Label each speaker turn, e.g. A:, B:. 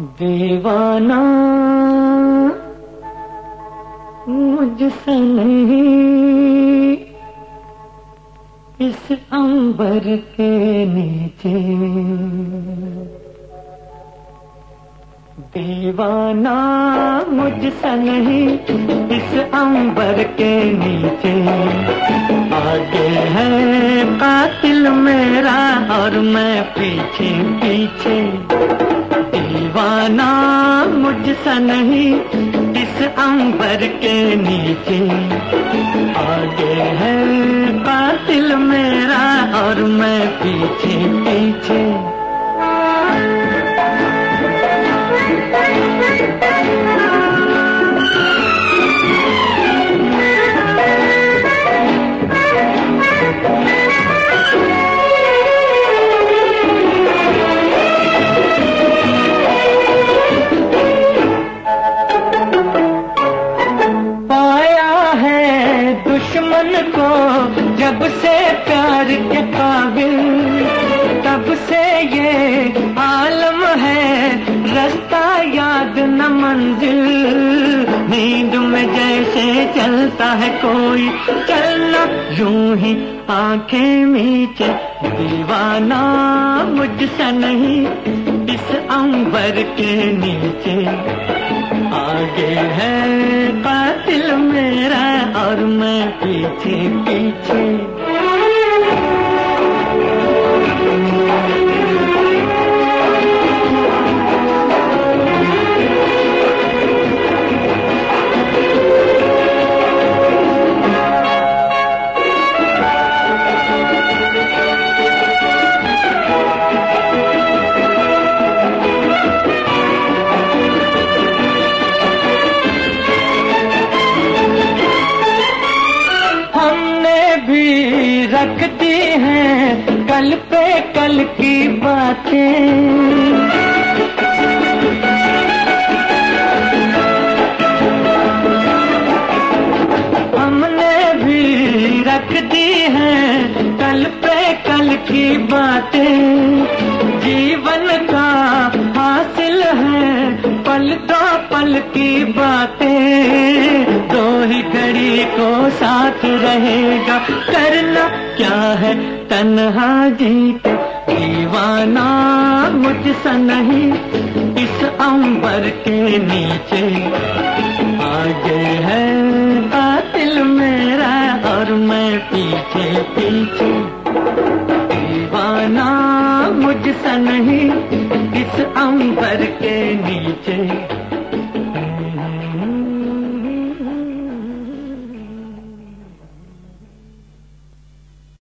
A: दीवाना, मुझसे नहीं, इस अंबर के नीचे। दीवाना, मुझसे नहीं, इस अंबर के नीचे। आगे है कातिल मेरा और मैं पीछे पीछे मुझसे नहीं इस अंबर के नीचे। आगे है पातिल मेरा और मैं पीछे। जब से प्यार के काबिल, तब से ये आलम है। रास्ता याद न मंजिल, नींद में जैसे चलता है कोई। चलना यूँ ही आँखें मीचे दीवाना मुझसे नहीं, इस अंबर के नीचे। आगे है पीछे पीछे। रखती हैं कल पे कल की बातें। हमने भी रख दी हैं कल पे कल की बातें। जीवन का हासिल है पल दो पल की बातें। दो ही घड़ी को साथ रहेगा करना क्या है तन्हा जीत दीवाना मुझसे नहीं, इस अंबर के नीचे। आगे है कातिल मेरा और मैं पीछे पीछे। दीवाना मुझसे नहीं, इस अंबर के नीचे।